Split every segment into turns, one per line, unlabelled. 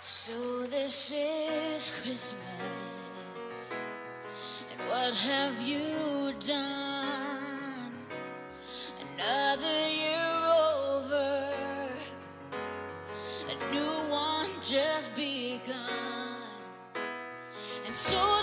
So this is Christmas, and what have you done? Another year over, a new one just begun. And so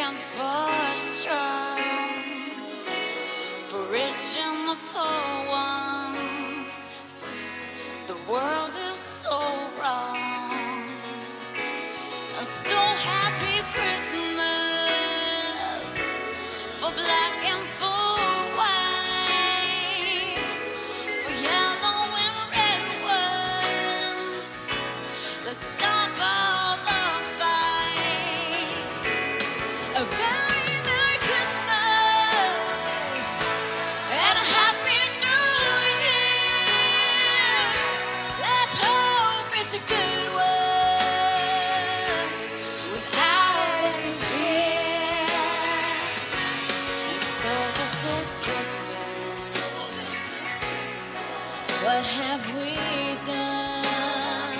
and for strong, for rich and the poor ones. The world is so wrong. A so happy Christmas for black and for white, for yellow and red ones. Let's What have we done?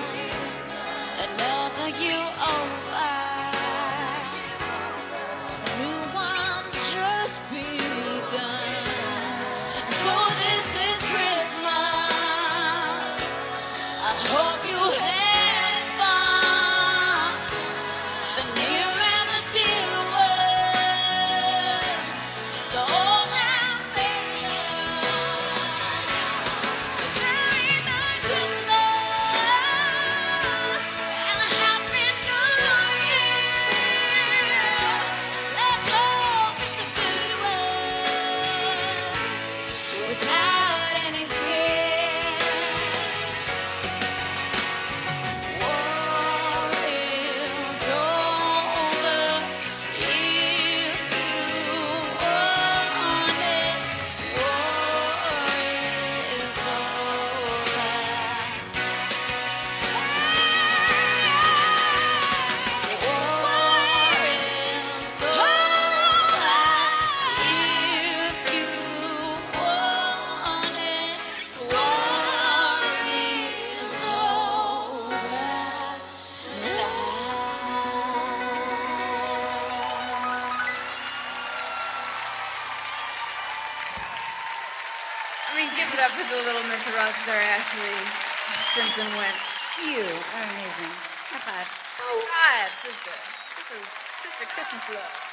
Another year over. I mean, give it up for the little Miss Rockstar, Ashlee Simpson Wentz.
You are amazing. High five.
Five, sister. Sister, sister Christmas love.